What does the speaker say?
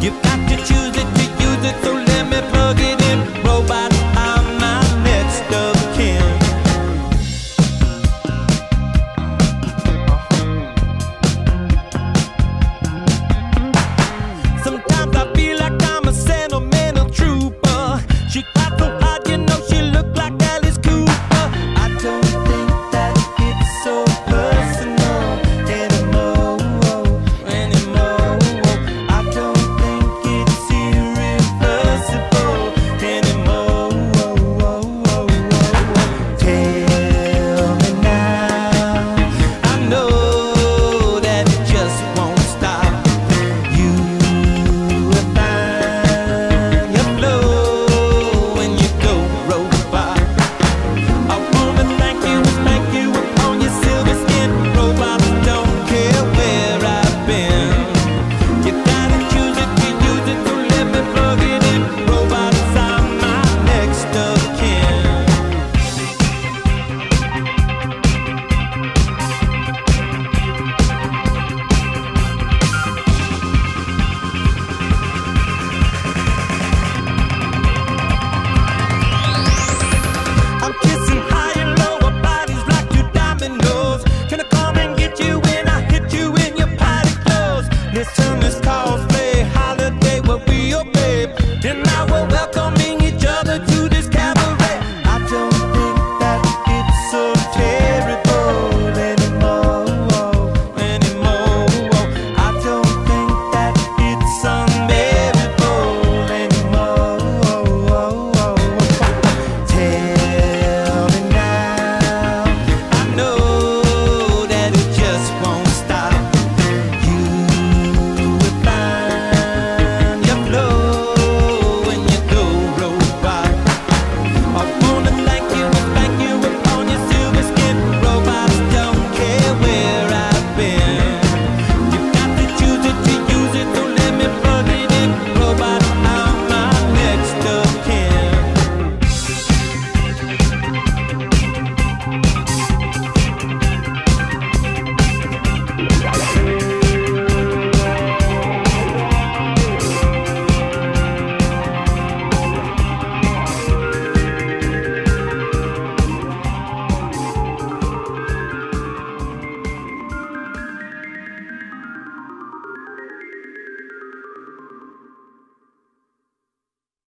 You've got to choose it to use it, so let me plug it in. Robot.